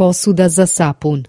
posuda a sapun.